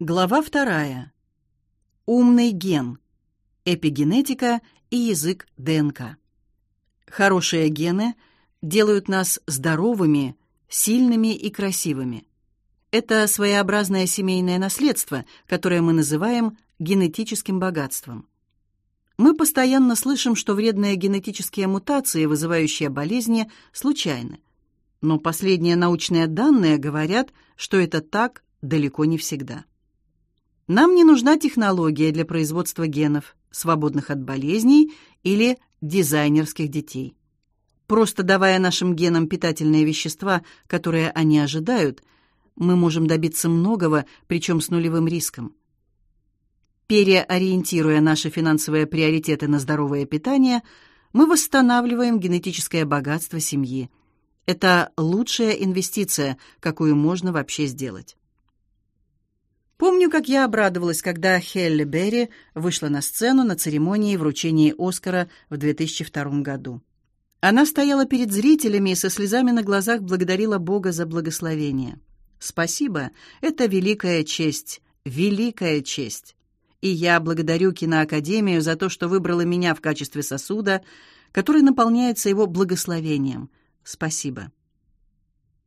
Глава вторая. Умный ген. Эпигенетика и язык ДНК. Хорошие гены делают нас здоровыми, сильными и красивыми. Это своеобразное семейное наследство, которое мы называем генетическим богатством. Мы постоянно слышим, что вредные генетические мутации, вызывающие болезни, случайны. Но последние научные данные говорят, что это так далеко не всегда. Нам не нужна технология для производства генов, свободных от болезней или дизайнерских детей. Просто давая нашим генам питательные вещества, которые они ожидают, мы можем добиться многого, причем с нулевым риском. Переориентируя наши финансовые приоритеты на здоровое питание, мы восстанавливаем генетическое богатство семьи. Это лучшая инвестиция, какую можно вообще сделать. Помню, как я обрадовалась, когда Хелли Берри вышла на сцену на церемонии вручения Оскара в 2002 году. Она стояла перед зрителями и со слезами на глазах благодарила Бога за благословение. Спасибо, это великая честь, великая честь. И я благодарю киноакадемию за то, что выбрала меня в качестве сосуда, который наполняется его благословением. Спасибо.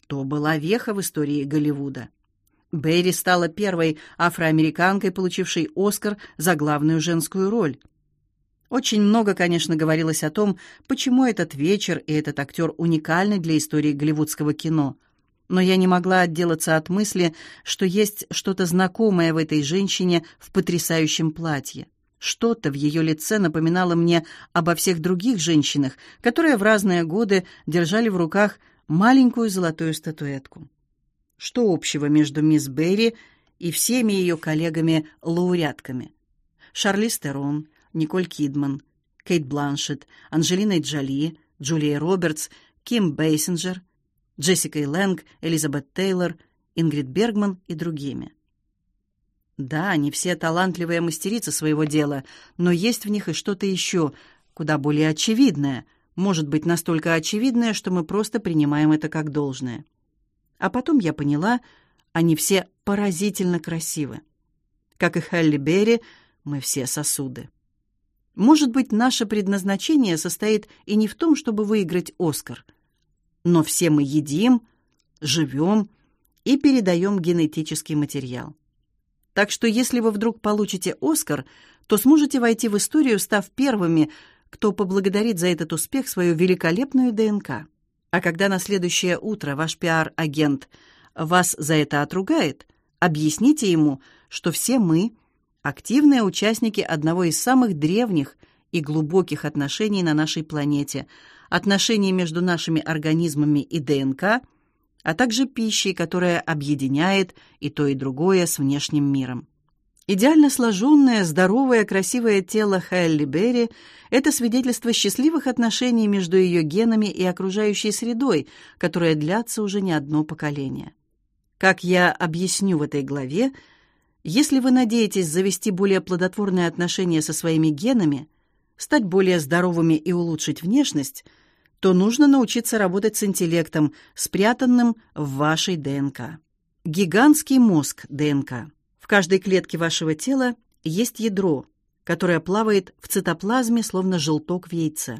То была веха в истории Голливуда. Берри стала первой афроамериканкой, получившей Оскар за главную женскую роль. Очень много, конечно, говорилось о том, почему этот вечер и этот актер уникальны для истории голливудского кино. Но я не могла отделаться от мысли, что есть что-то знакомое в этой женщине в потрясающем платье. Что-то в ее лице напоминало мне обо всех других женщинах, которые в разные годы держали в руках маленькую золотую статуэтку. Что общего между мисс Берри и всеми ее коллегами-лауреатками? Шарли Стерон, Николь Кидман, Кейт Бланшетт, Анджелина Джоли, Джулия Робертс, Ким Бейсинджер, Джессика Лэнг, Элизабет Тейлор, Ингрид Бергман и другими. Да, они все талантливые мастерицы своего дела, но есть в них и что-то еще, куда более очевидное, может быть, настолько очевидное, что мы просто принимаем это как должное. А потом я поняла, они все поразительно красивы. Как и Халли Берри, мы все сосуды. Может быть, наше предназначение состоит и не в том, чтобы выиграть Оскар. Но все мы едим, живем и передаем генетический материал. Так что если вы вдруг получите Оскар, то сможете войти в историю, став первыми, кто поблагодарит за этот успех свою великолепную ДНК. А когда на следующее утро ваш пиар-агент вас за это отругает, объясните ему, что все мы активные участники одного из самых древних и глубоких отношений на нашей планете, отношений между нашими организмами и ДНК, а также пищей, которая объединяет и то, и другое с внешним миром. Идеально сложенное, здоровое, красивое тело Хелли Берри – это свидетельство счастливых отношений между ее генами и окружающей средой, которые длятся уже не одно поколение. Как я объясню в этой главе, если вы надеетесь завести более плодотворные отношения со своими генами, стать более здоровыми и улучшить внешность, то нужно научиться работать с интеллектом, спрятанным в вашей ДНК. Гигантский мозг ДНК – в каждой клетке вашего тела есть ядро, которое плавает в цитоплазме, словно желток в яйце.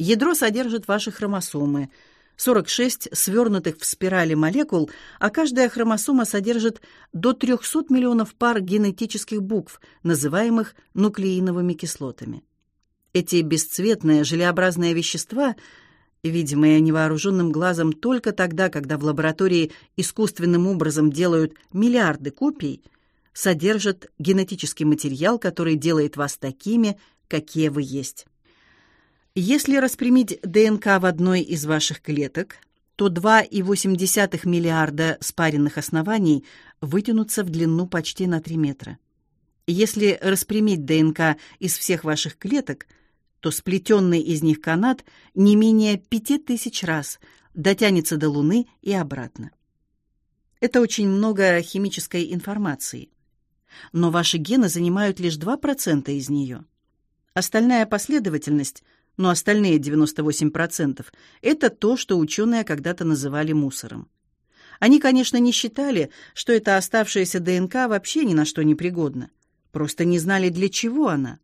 Ядро содержит ваши хромосомы, 46 свернутых в спирали молекул, а каждая хромосома содержит до 300 миллионов пар генетических букв, называемых нуклеиновыми кислотами. Эти бесцветные желеобразные вещества, видимые невооруженным глазом только тогда, когда в лаборатории искусственным образом делают миллиарды копий, содержат генетический материал, который делает вас такими, какие вы есть. Если распрямить ДНК в одной из ваших клеток, то 2,8 миллиарда спаренных оснований вытянутся в длину почти на 3 метра. Если распрямить ДНК из всех ваших клеток, то сплетенный из них канат не менее 5000 раз дотянется до Луны и обратно. Это очень много химической информации но ваши гены занимают лишь 2% из нее. Остальная последовательность, но остальные 98% это то, что ученые когда-то называли мусором. Они, конечно, не считали, что эта оставшаяся ДНК вообще ни на что не пригодна. Просто не знали, для чего она.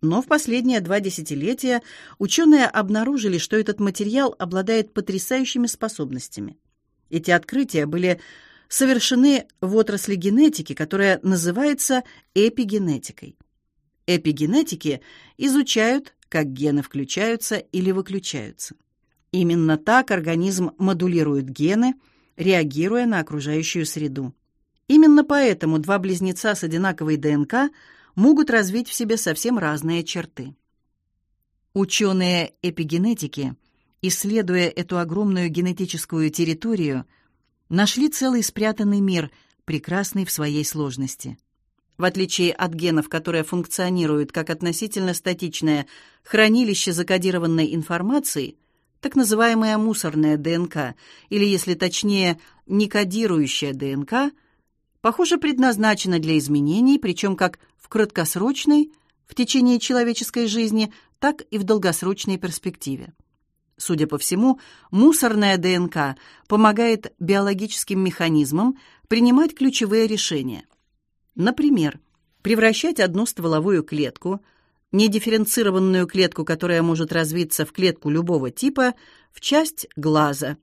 Но в последние два десятилетия ученые обнаружили, что этот материал обладает потрясающими способностями. Эти открытия были совершены в отрасли генетики, которая называется эпигенетикой. Эпигенетики изучают, как гены включаются или выключаются. Именно так организм модулирует гены, реагируя на окружающую среду. Именно поэтому два близнеца с одинаковой ДНК могут развить в себе совсем разные черты. Ученые эпигенетики, исследуя эту огромную генетическую территорию, нашли целый спрятанный мир, прекрасный в своей сложности. В отличие от генов, которые функционируют как относительно статичное хранилище закодированной информации, так называемая мусорная ДНК, или, если точнее, некодирующая ДНК, похоже, предназначена для изменений, причем как краткосрочной, в течение человеческой жизни, так и в долгосрочной перспективе. Судя по всему, мусорная ДНК помогает биологическим механизмам принимать ключевые решения. Например, превращать одну стволовую клетку, недифференцированную клетку, которая может развиться в клетку любого типа, в часть глаза,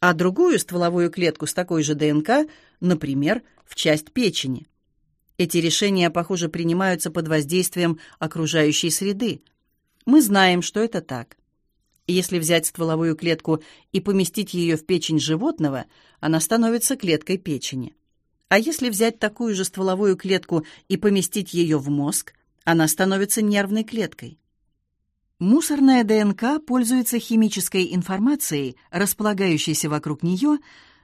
а другую стволовую клетку с такой же ДНК, например, в часть печени. Эти решения, похоже, принимаются под воздействием окружающей среды. Мы знаем, что это так. Если взять стволовую клетку и поместить ее в печень животного, она становится клеткой печени. А если взять такую же стволовую клетку и поместить ее в мозг, она становится нервной клеткой. Мусорная ДНК пользуется химической информацией, располагающейся вокруг нее,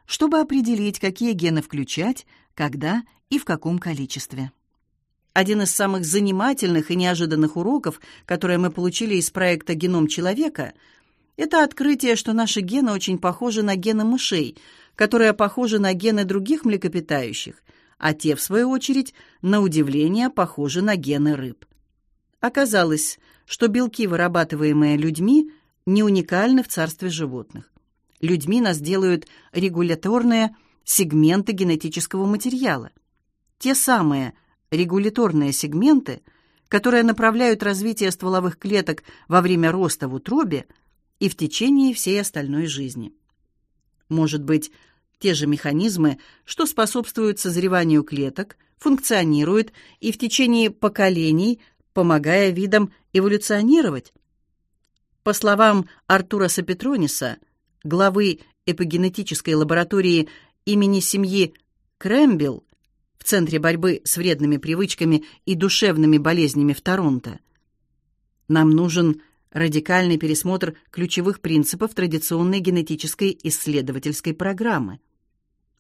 чтобы определить, какие гены включать, когда и в каком количестве. Один из самых занимательных и неожиданных уроков, которые мы получили из проекта «Геном человека», это открытие, что наши гены очень похожи на гены мышей, которые похожи на гены других млекопитающих, а те, в свою очередь, на удивление, похожи на гены рыб. Оказалось, что белки, вырабатываемые людьми, не уникальны в царстве животных. Людьми нас делают регуляторные сегменты генетического материала. Те самые регуляторные сегменты, которые направляют развитие стволовых клеток во время роста в утробе и в течение всей остальной жизни. Может быть, те же механизмы, что способствуют созреванию клеток, функционируют и в течение поколений, помогая видам эволюционировать. По словам Артура Сапетрониса, главы эпигенетической лаборатории имени семьи Крэмбелл в Центре борьбы с вредными привычками и душевными болезнями в Торонто, нам нужен радикальный пересмотр ключевых принципов традиционной генетической исследовательской программы.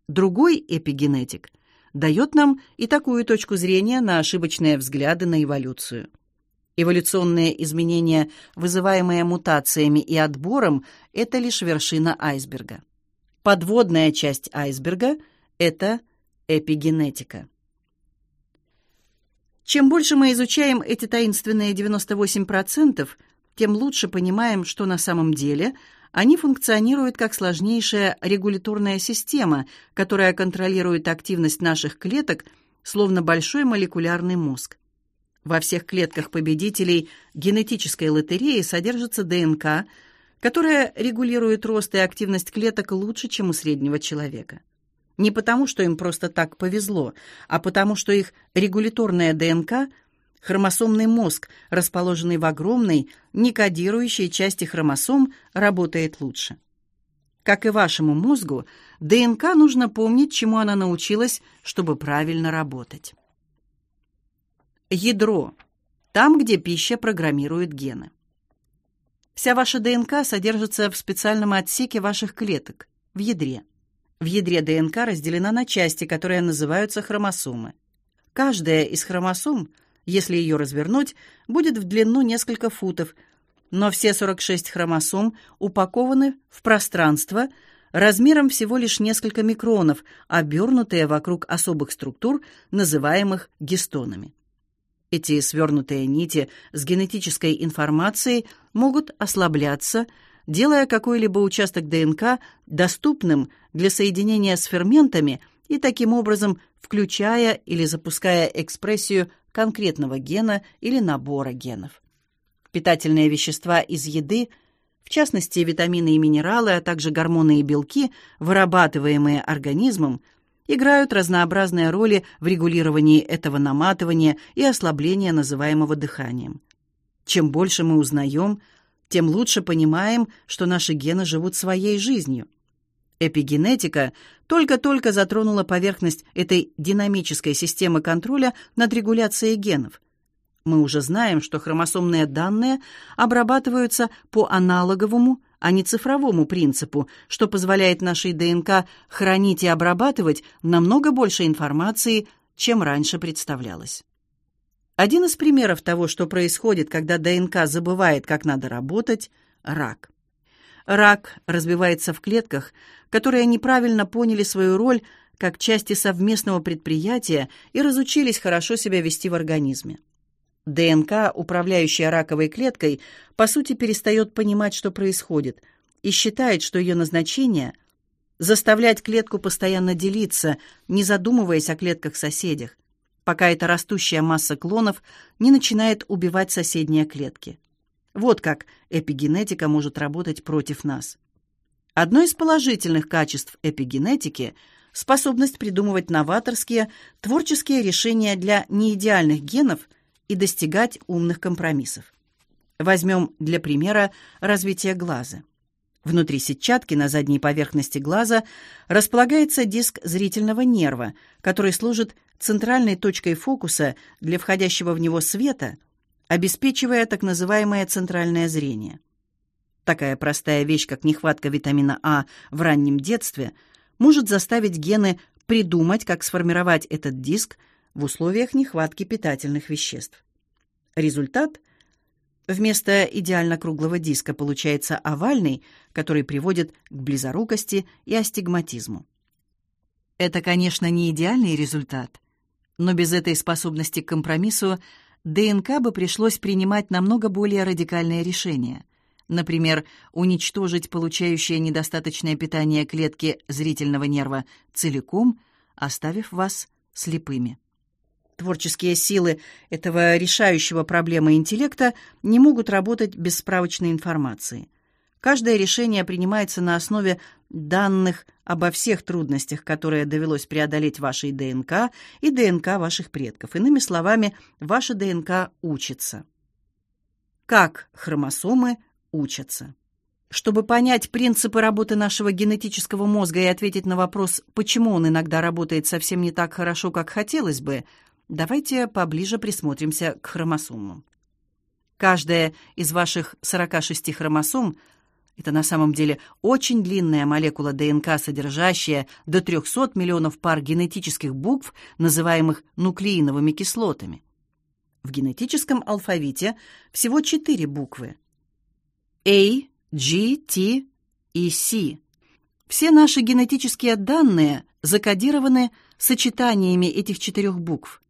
Другой эпигенетик дает нам и такую точку зрения на ошибочные взгляды на эволюцию. Эволюционные изменения, вызываемые мутациями и отбором, это лишь вершина айсберга. Подводная часть айсберга – это эпигенетика. Чем больше мы изучаем эти таинственные 98%, тем лучше понимаем, что на самом деле они функционируют как сложнейшая регуляторная система, которая контролирует активность наших клеток, словно большой молекулярный мозг. Во всех клетках победителей генетической лотереи содержится ДНК, которая регулирует рост и активность клеток лучше, чем у среднего человека. Не потому, что им просто так повезло, а потому, что их регуляторная ДНК – хромосомный мозг, расположенный в огромной, некодирующей части хромосом, работает лучше. Как и вашему мозгу, ДНК нужно помнить, чему она научилась, чтобы правильно работать. Ядро – там, где пища программирует гены. Вся ваша ДНК содержится в специальном отсеке ваших клеток, в ядре. В ядре ДНК разделена на части, которые называются хромосомы. Каждая из хромосом, если ее развернуть, будет в длину несколько футов, но все 46 хромосом упакованы в пространство размером всего лишь несколько микронов, обернутые вокруг особых структур, называемых гистонами. Эти свернутые нити с генетической информацией могут ослабляться, делая какой-либо участок ДНК доступным для соединения с ферментами и таким образом включая или запуская экспрессию конкретного гена или набора генов. Питательные вещества из еды, в частности витамины и минералы, а также гормоны и белки, вырабатываемые организмом, играют разнообразные роли в регулировании этого наматывания и ослабления, называемого дыханием. Чем больше мы узнаем, тем лучше понимаем, что наши гены живут своей жизнью. Эпигенетика только-только затронула поверхность этой динамической системы контроля над регуляцией генов. Мы уже знаем, что хромосомные данные обрабатываются по аналоговому, а не цифровому принципу, что позволяет нашей ДНК хранить и обрабатывать намного больше информации, чем раньше представлялось. Один из примеров того, что происходит, когда ДНК забывает, как надо работать – рак. Рак разбивается в клетках, которые неправильно поняли свою роль как части совместного предприятия и разучились хорошо себя вести в организме. ДНК, управляющая раковой клеткой, по сути перестает понимать, что происходит, и считает, что ее назначение – заставлять клетку постоянно делиться, не задумываясь о клетках-соседях, пока эта растущая масса клонов не начинает убивать соседние клетки. Вот как эпигенетика может работать против нас. Одно из положительных качеств эпигенетики – способность придумывать новаторские, творческие решения для неидеальных генов и достигать умных компромиссов. Возьмем для примера развитие глаза. Внутри сетчатки на задней поверхности глаза располагается диск зрительного нерва, который служит центральной точкой фокуса для входящего в него света, обеспечивая так называемое центральное зрение. Такая простая вещь, как нехватка витамина А в раннем детстве, может заставить гены придумать, как сформировать этот диск в условиях нехватки питательных веществ. Результат – Вместо идеально круглого диска получается овальный, который приводит к близорукости и астигматизму. Это, конечно, не идеальный результат, но без этой способности к компромиссу ДНК бы пришлось принимать намного более радикальные решения. Например, уничтожить получающее недостаточное питание клетки зрительного нерва целиком, оставив вас слепыми. Творческие силы этого решающего проблемы интеллекта не могут работать без справочной информации – Каждое решение принимается на основе данных обо всех трудностях, которые довелось преодолеть вашей ДНК и ДНК ваших предков. Иными словами, ваша ДНК учится. Как хромосомы учатся? Чтобы понять принципы работы нашего генетического мозга и ответить на вопрос, почему он иногда работает совсем не так хорошо, как хотелось бы, давайте поближе присмотримся к хромосомам. Каждая из ваших 46 хромосом – это на самом деле очень длинная молекула ДНК, содержащая до 300 миллионов пар генетических букв, называемых нуклеиновыми кислотами. В генетическом алфавите всего четыре буквы – A, G, T и C. Все наши генетические данные закодированы сочетаниями этих четырех букв.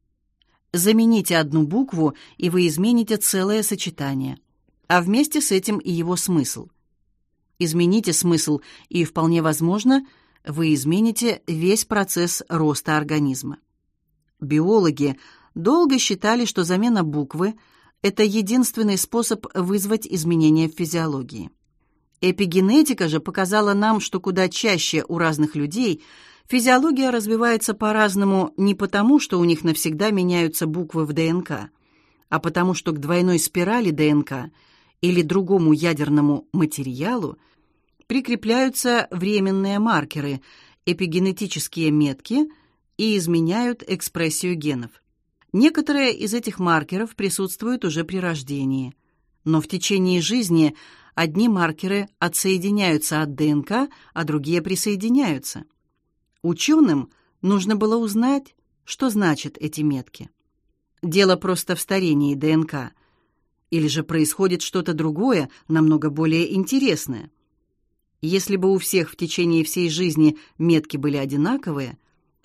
Замените одну букву, и вы измените целое сочетание, а вместе с этим и его смысл – Измените смысл, и вполне возможно, вы измените весь процесс роста организма. Биологи долго считали, что замена буквы – это единственный способ вызвать изменения в физиологии. Эпигенетика же показала нам, что куда чаще у разных людей физиология развивается по-разному не потому, что у них навсегда меняются буквы в ДНК, а потому что к двойной спирали ДНК или другому ядерному материалу – прикрепляются временные маркеры, эпигенетические метки и изменяют экспрессию генов. Некоторые из этих маркеров присутствуют уже при рождении, но в течение жизни одни маркеры отсоединяются от ДНК, а другие присоединяются. Ученым нужно было узнать, что значат эти метки. Дело просто в старении ДНК. Или же происходит что-то другое, намного более интересное – если бы у всех в течение всей жизни метки были одинаковые,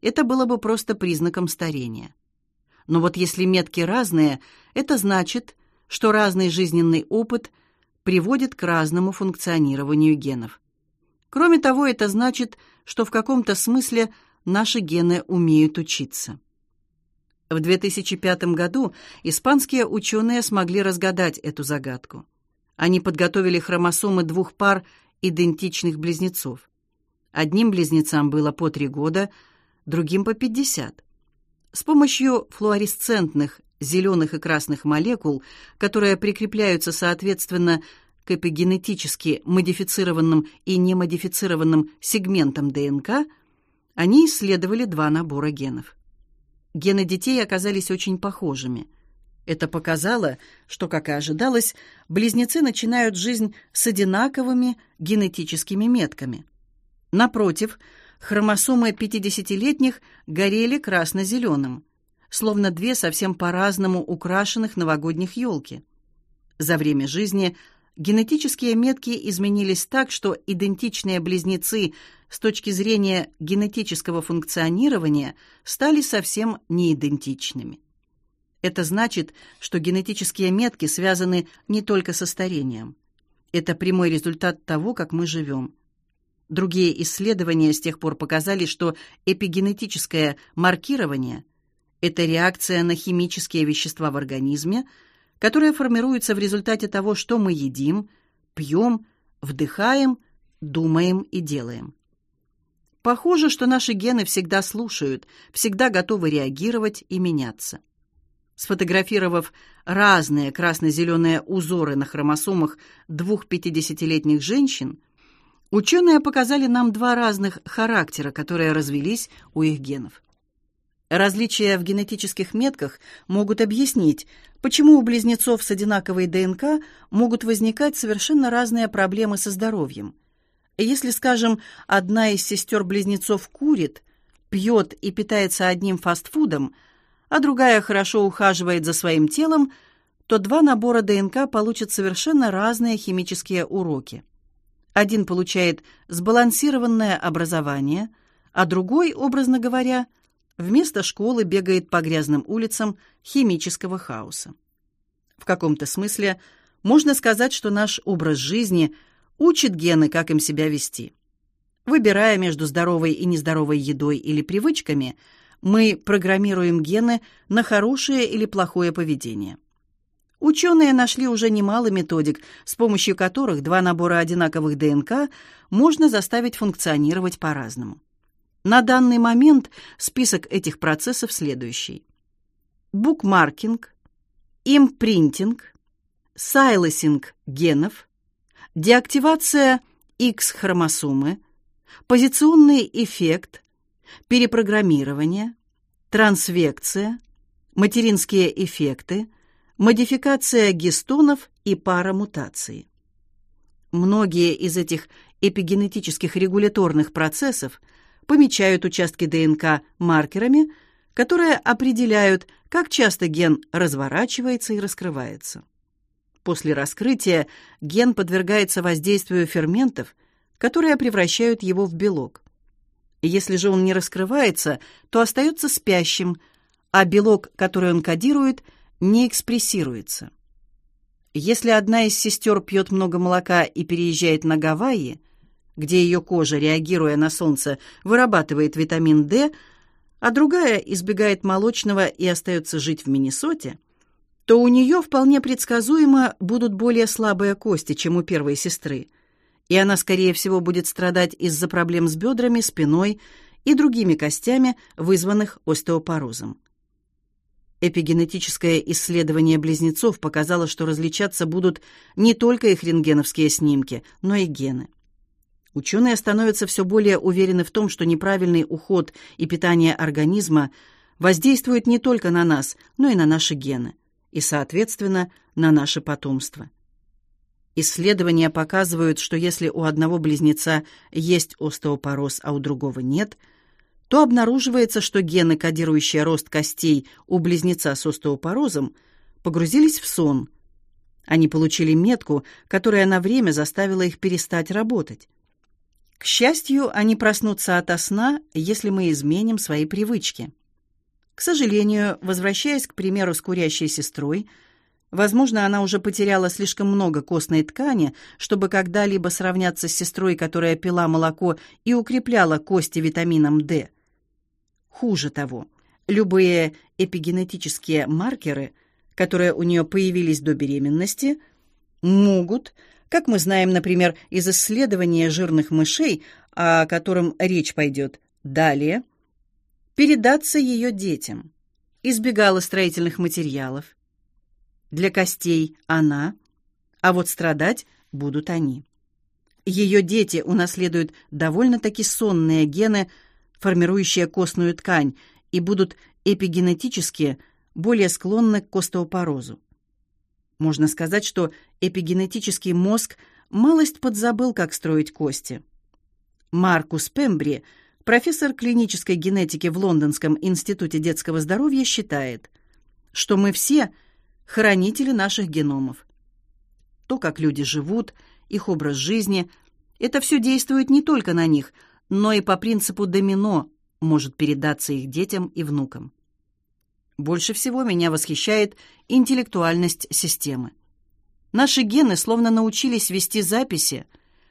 это было бы просто признаком старения. Но вот если метки разные, это значит, что разный жизненный опыт приводит к разному функционированию генов. Кроме того, это значит, что в каком-то смысле наши гены умеют учиться. В 2005 году испанские ученые смогли разгадать эту загадку. Они подготовили хромосомы двух пар идентичных близнецов. Одним близнецам было по три года, другим по 50. С помощью флуоресцентных зеленых и красных молекул, которые прикрепляются соответственно к эпигенетически модифицированным и немодифицированным сегментам ДНК, они исследовали два набора генов. Гены детей оказались очень похожими. Это показало, что, как и ожидалось, близнецы начинают жизнь с одинаковыми генетическими метками. Напротив, хромосомы пятидесятилетних горели красно зеленым словно две совсем по-разному украшенных новогодних елки. За время жизни генетические метки изменились так, что идентичные близнецы с точки зрения генетического функционирования стали совсем неидентичными. Это значит, что генетические метки связаны не только со старением. Это прямой результат того, как мы живем. Другие исследования с тех пор показали, что эпигенетическое маркирование – это реакция на химические вещества в организме, которые формируются в результате того, что мы едим, пьем, вдыхаем, думаем и делаем. Похоже, что наши гены всегда слушают, всегда готовы реагировать и меняться. Сфотографировав разные красно зеленые узоры на хромосомах двух пятидесятилетних женщин, ученые показали нам два разных характера, которые развились у их генов. Различия в генетических метках могут объяснить, почему у близнецов с одинаковой ДНК могут возникать совершенно разные проблемы со здоровьем. Если, скажем, одна из сестер-близнецов курит, пьет и питается одним фастфудом, а другая хорошо ухаживает за своим телом, то два набора ДНК получат совершенно разные химические уроки. Один получает сбалансированное образование, а другой, образно говоря, вместо школы бегает по грязным улицам химического хаоса. В каком-то смысле можно сказать, что наш образ жизни учит гены, как им себя вести. Выбирая между здоровой и нездоровой едой или привычками, мы программируем гены на хорошее или плохое поведение. Ученые нашли уже немало методик, с помощью которых два набора одинаковых ДНК можно заставить функционировать по-разному. На данный момент список этих процессов следующий: букмаркинг, импринтинг, сайлосинг генов, деактивация X-хромосомы, позиционный эффект, перепрограммирование, трансвекция, материнские эффекты, модификация гистонов и парамутации. Многие из этих эпигенетических регуляторных процессов – помечают участки ДНК маркерами, которые определяют, как часто ген разворачивается и раскрывается. После раскрытия ген подвергается воздействию ферментов, которые превращают его в белок. Если же он не раскрывается, то остается спящим, а белок, который он кодирует, не экспрессируется. Если одна из сестер пьет много молока и переезжает на Гавайи, где ее кожа, реагируя на солнце, вырабатывает витамин D, а другая избегает молочного и остается жить в Миннесоте, то у нее вполне предсказуемо будут более слабые кости, чем у первой сестры, и она, скорее всего, будет страдать из-за проблем с бедрами, спиной и другими костями, вызванных остеопорозом. Эпигенетическое исследование близнецов показало, что различаться будут не только их рентгеновские снимки, но и гены. Ученые становятся все более уверены в том, что неправильный уход и питание организма воздействуют не только на нас, но и на наши гены, и, соответственно, на наше потомство. Исследования показывают, что если у одного близнеца есть остеопороз, а у другого нет, то обнаруживается, что гены, кодирующие рост костей у близнеца с остеопорозом, погрузились в сон. Они получили метку, которая на время заставила их перестать работать. К счастью, они проснутся ото сна, если мы изменим свои привычки. К сожалению, возвращаясь к примеру с курящей сестрой, Возможно, она уже потеряла слишком много костной ткани, чтобы когда-либо сравняться с сестрой, которая пила молоко и укрепляла кости витамином D. Хуже того, любые эпигенетические маркеры, которые у нее появились до беременности, могут, как мы знаем, например, из исследования жирных мышей, о котором речь пойдет далее, передаться ее детям. Избегала строительных материалов, для костей она, а вот страдать будут они. Ее дети унаследуют довольно-таки сонные гены, формирующие костную ткань, и будут эпигенетически более склонны к остеопорозу. Можно сказать, что эпигенетический мозг малость подзабыл, как строить кости. Маркус Пембри, профессор клинической генетики в Лондонском институте детского здоровья, считает, что мы все – хранители наших геномов. То, как люди живут, их образ жизни это все действует не только на них, но и по принципу домино может передаться их детям и внукам. Больше всего меня восхищает интеллектуальность системы. Наши гены словно научились вести записи,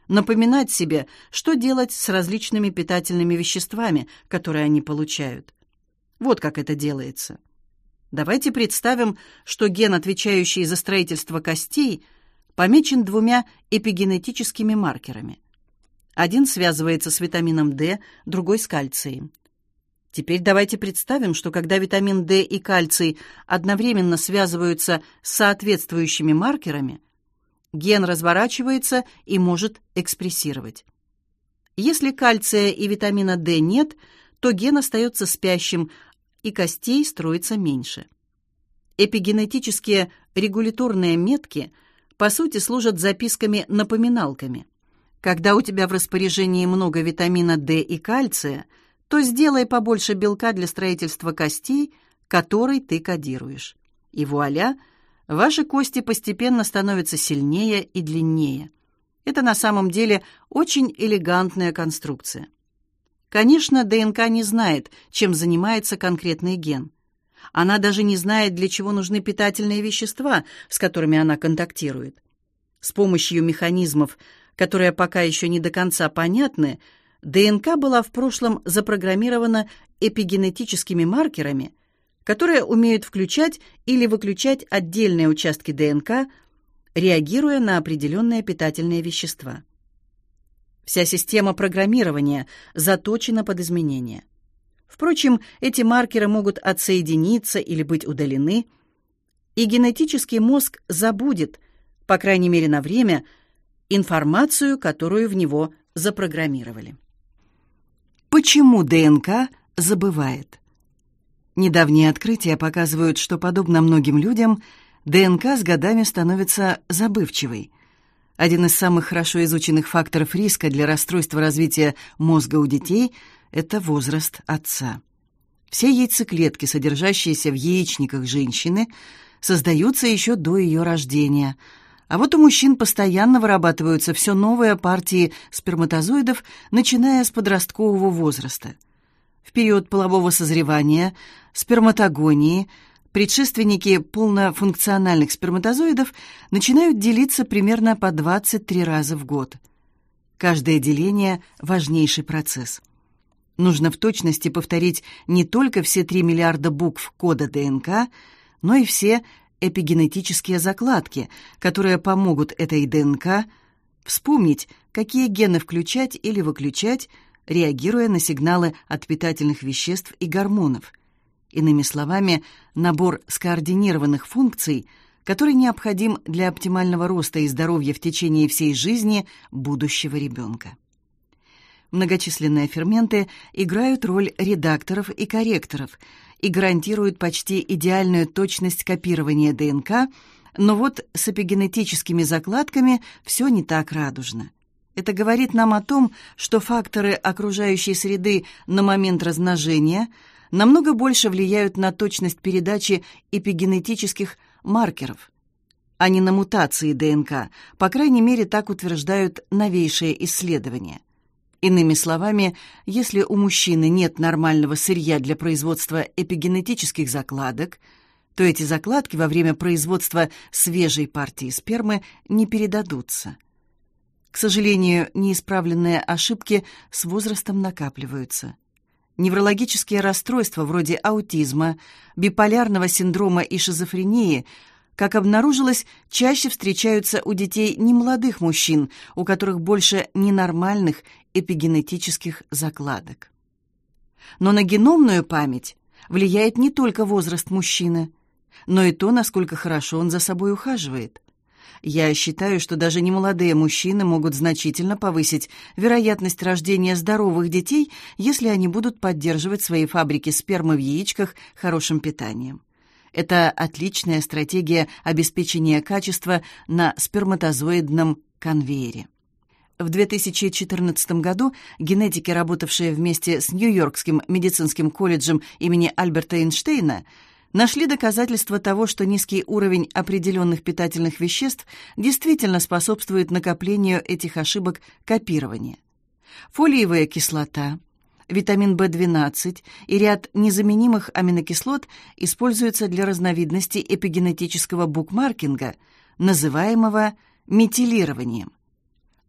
напоминать себе, что делать с различными питательными веществами, которые они получают. Вот как это делается. Давайте представим, что ген, отвечающий за строительство костей, помечен двумя эпигенетическими маркерами. Один связывается с витамином D, другой с кальцием. Теперь давайте представим, что когда витамин D и кальций одновременно связываются с соответствующими маркерами, ген разворачивается и может экспрессировать. Если кальция и витамина D нет, то ген остается спящим, и костей строится меньше. Эпигенетические регуляторные метки по сути служат записками-напоминалками. Когда у тебя в распоряжении много витамина D и кальция, то сделай побольше белка для строительства костей, который ты кодируешь. И вуаля, ваши кости постепенно становятся сильнее и длиннее. Это на самом деле очень элегантная конструкция. Конечно, ДНК не знает, чем занимается конкретный ген. Она даже не знает, для чего нужны питательные вещества, с которыми она контактирует. С помощью механизмов, которые пока еще не до конца понятны, ДНК была в прошлом запрограммирована эпигенетическими маркерами, которые умеют включать или выключать отдельные участки ДНК, реагируя на определенные питательные вещества. Вся система программирования заточена под изменения. Впрочем, эти маркеры могут отсоединиться или быть удалены, и генетический мозг забудет, по крайней мере на время, информацию, которую в него запрограммировали. Почему ДНК забывает? Недавние открытия показывают, что подобно многим людям, ДНК с годами становится забывчивой – один из самых хорошо изученных факторов риска для расстройства развития мозга у детей – это возраст отца. Все яйцеклетки, содержащиеся в яичниках женщины, создаются еще до ее рождения. А вот у мужчин постоянно вырабатываются все новые партии сперматозоидов, начиная с подросткового возраста. В период полового созревания, сперматогонии – предшественники полнофункциональных сперматозоидов начинают делиться примерно по 23 раза в год. Каждое деление – важнейший процесс. Нужно в точности повторить не только все 3 миллиарда букв кода ДНК, но и все эпигенетические закладки, которые помогут этой ДНК вспомнить, какие гены включать или выключать, реагируя на сигналы от питательных веществ и гормонов – Иными словами, набор скоординированных функций, который необходим для оптимального роста и здоровья в течение всей жизни будущего ребенка. Многочисленные ферменты играют роль редакторов и корректоров и гарантируют почти идеальную точность копирования ДНК, но вот с эпигенетическими закладками все не так радужно. Это говорит нам о том, что факторы окружающей среды на момент размножения – намного больше влияют на точность передачи эпигенетических маркеров, а не на мутации ДНК, по крайней мере, так утверждают новейшие исследования. Иными словами, если у мужчины нет нормального сырья для производства эпигенетических закладок, то эти закладки во время производства свежей партии спермы не передадутся. К сожалению, неисправленные ошибки с возрастом накапливаются. Неврологические расстройства вроде аутизма, биполярного синдрома и шизофрении, как обнаружилось, чаще встречаются у детей немолодых мужчин, у которых больше ненормальных эпигенетических закладок. Но на геномную память влияет не только возраст мужчины, но и то, насколько хорошо он за собой ухаживает. Я считаю, что даже немолодые мужчины могут значительно повысить вероятность рождения здоровых детей, если они будут поддерживать свои фабрики спермы в яичках хорошим питанием. Это отличная стратегия обеспечения качества на сперматозоидном конвейере. В 2014 году генетики, работавшие вместе с Нью-Йоркским медицинским колледжем имени Альберта Эйнштейна, нашли доказательства того, что низкий уровень определенных питательных веществ действительно способствует накоплению этих ошибок копирования. Фолиевая кислота, витамин В12 и ряд незаменимых аминокислот используются для разновидности эпигенетического букмаркинга, называемого метилированием.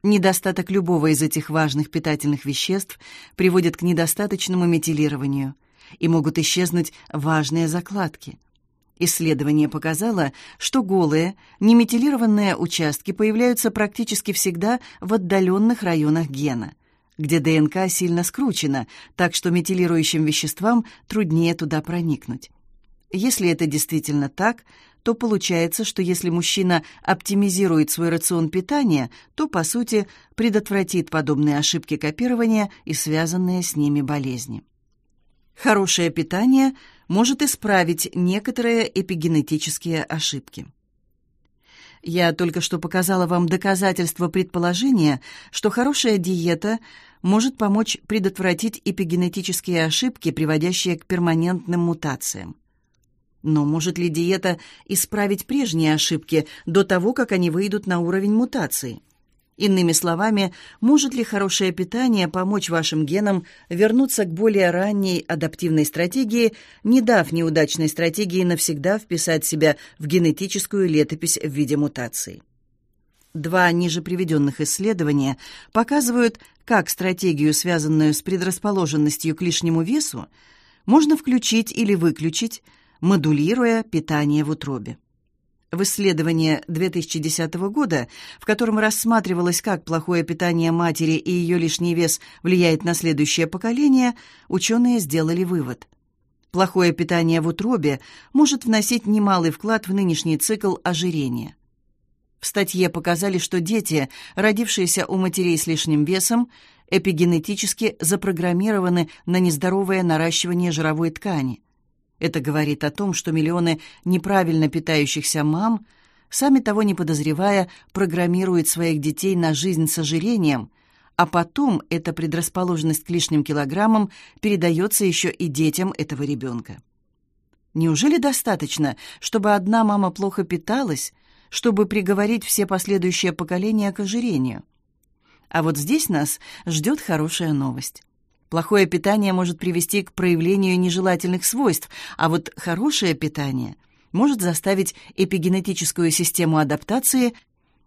Недостаток любого из этих важных питательных веществ приводит к недостаточному метилированию – и могут исчезнуть важные закладки. Исследование показало, что голые, неметилированные участки появляются практически всегда в отдаленных районах гена, где ДНК сильно скручена, так что метилирующим веществам труднее туда проникнуть. Если это действительно так, то получается, что если мужчина оптимизирует свой рацион питания, то, по сути, предотвратит подобные ошибки копирования и связанные с ними болезни. Хорошее питание может исправить некоторые эпигенетические ошибки. Я только что показала вам доказательство предположения, что хорошая диета может помочь предотвратить эпигенетические ошибки, приводящие к перманентным мутациям. Но может ли диета исправить прежние ошибки до того, как они выйдут на уровень мутации? Иными словами, может ли хорошее питание помочь вашим генам вернуться к более ранней адаптивной стратегии, не дав неудачной стратегии навсегда вписать себя в генетическую летопись в виде мутаций? Два ниже приведенных исследования показывают, как стратегию, связанную с предрасположенностью к лишнему весу, можно включить или выключить, модулируя питание в утробе. В исследовании 2010 года, в котором рассматривалось, как плохое питание матери и ее лишний вес влияет на следующее поколение, ученые сделали вывод. Плохое питание в утробе может вносить немалый вклад в нынешний цикл ожирения. В статье показали, что дети, родившиеся у матерей с лишним весом, эпигенетически запрограммированы на нездоровое наращивание жировой ткани. Это говорит о том, что миллионы неправильно питающихся мам, сами того не подозревая, программируют своих детей на жизнь с ожирением, а потом эта предрасположенность к лишним килограммам передается еще и детям этого ребенка. Неужели достаточно, чтобы одна мама плохо питалась, чтобы приговорить все последующие поколения к ожирению? А вот здесь нас ждет хорошая новость. Плохое питание может привести к проявлению нежелательных свойств, а вот хорошее питание может заставить эпигенетическую систему адаптации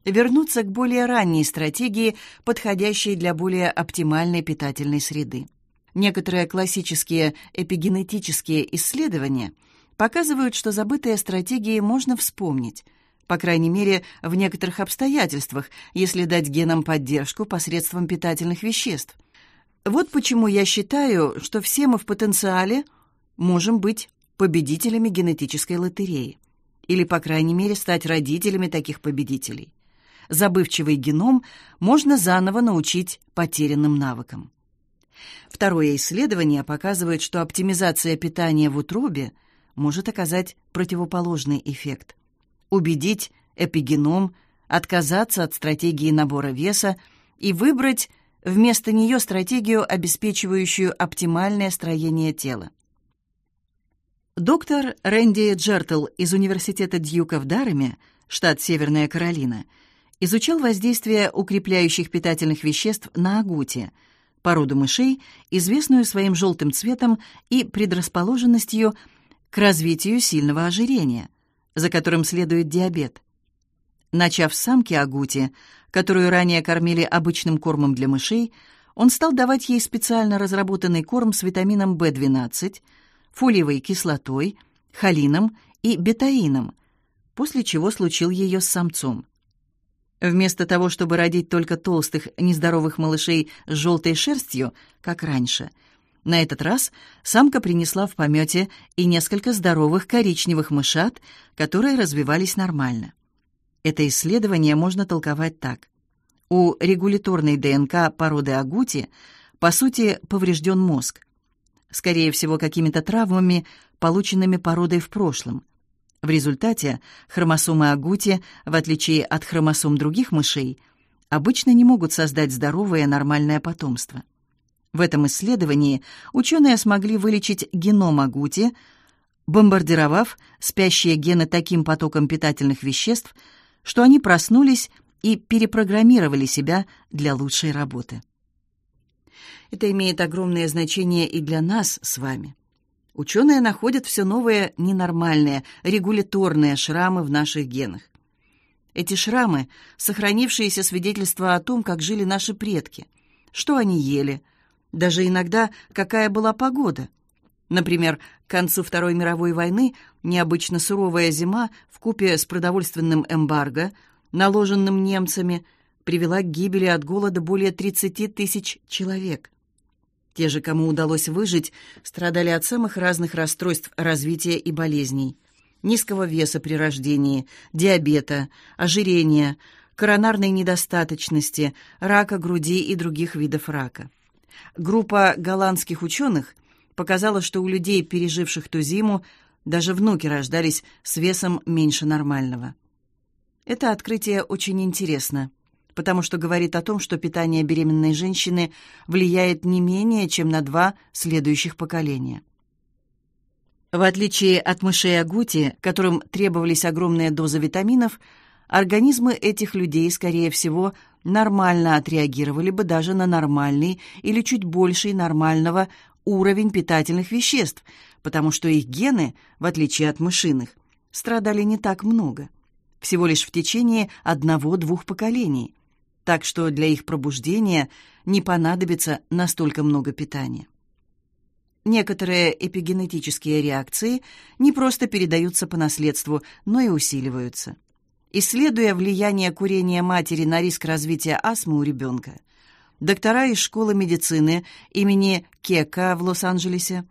вернуться к более ранней стратегии, подходящей для более оптимальной питательной среды. Некоторые классические эпигенетические исследования показывают, что забытые стратегии можно вспомнить, по крайней мере, в некоторых обстоятельствах, если дать генам поддержку посредством питательных веществ – вот почему я считаю, что все мы в потенциале можем быть победителями генетической лотереи. Или, по крайней мере, стать родителями таких победителей. Забывчивый геном можно заново научить потерянным навыкам. Второе исследование показывает, что оптимизация питания в утробе может оказать противоположный эффект. Убедить эпигеном отказаться от стратегии набора веса и выбрать вместо нее стратегию, обеспечивающую оптимальное строение тела. Доктор Рэнди Джертл из Университета Дьюка в Дареме, штат Северная Каролина, изучал воздействие укрепляющих питательных веществ на агуте, породу мышей, известную своим желтым цветом и предрасположенностью к развитию сильного ожирения, за которым следует диабет. Начав с самки агути, которую ранее кормили обычным кормом для мышей, он стал давать ей специально разработанный корм с витамином В12, фолиевой кислотой, холином и бетаином, после чего случил ее с самцом. Вместо того, чтобы родить только толстых, нездоровых малышей с желтой шерстью, как раньше, на этот раз самка принесла в помете и несколько здоровых коричневых мышат, которые развивались нормально. Это исследование можно толковать так. У регуляторной ДНК породы агути, по сути, поврежден мозг. Скорее всего, какими-то травмами, полученными породой в прошлом. В результате хромосомы агути, в отличие от хромосом других мышей, обычно не могут создать здоровое нормальное потомство. В этом исследовании ученые смогли вылечить геном агути, бомбардировав спящие гены таким потоком питательных веществ, что они проснулись и перепрограммировали себя для лучшей работы. Это имеет огромное значение и для нас с вами. Ученые находят все новые ненормальные, регуляторные шрамы в наших генах. Эти шрамы — сохранившиеся свидетельства о том, как жили наши предки, что они ели, даже иногда какая была погода. Например, к концу Второй мировой войны необычно суровая зима в купе с продовольственным эмбарго, наложенным немцами, привела к гибели от голода более 30 тысяч человек. Те же, кому удалось выжить, страдали от самых разных расстройств развития и болезней. Низкого веса при рождении, диабета, ожирения, коронарной недостаточности, рака груди и других видов рака. Группа голландских ученых показала, что у людей, переживших ту зиму, даже внуки рождались с весом меньше нормального. Это открытие очень интересно потому что говорит о том, что питание беременной женщины влияет не менее, чем на два следующих поколения. В отличие от мышей агути, которым требовались огромные дозы витаминов, организмы этих людей, скорее всего, нормально отреагировали бы даже на нормальный или чуть больший нормального уровень питательных веществ, потому что их гены, в отличие от мышиных, страдали не так много, всего лишь в течение одного-двух поколений так что для их пробуждения не понадобится настолько много питания. Некоторые эпигенетические реакции не просто передаются по наследству, но и усиливаются. Исследуя влияние курения матери на риск развития астмы у ребенка, доктора из школы медицины имени Кека в Лос-Анджелесе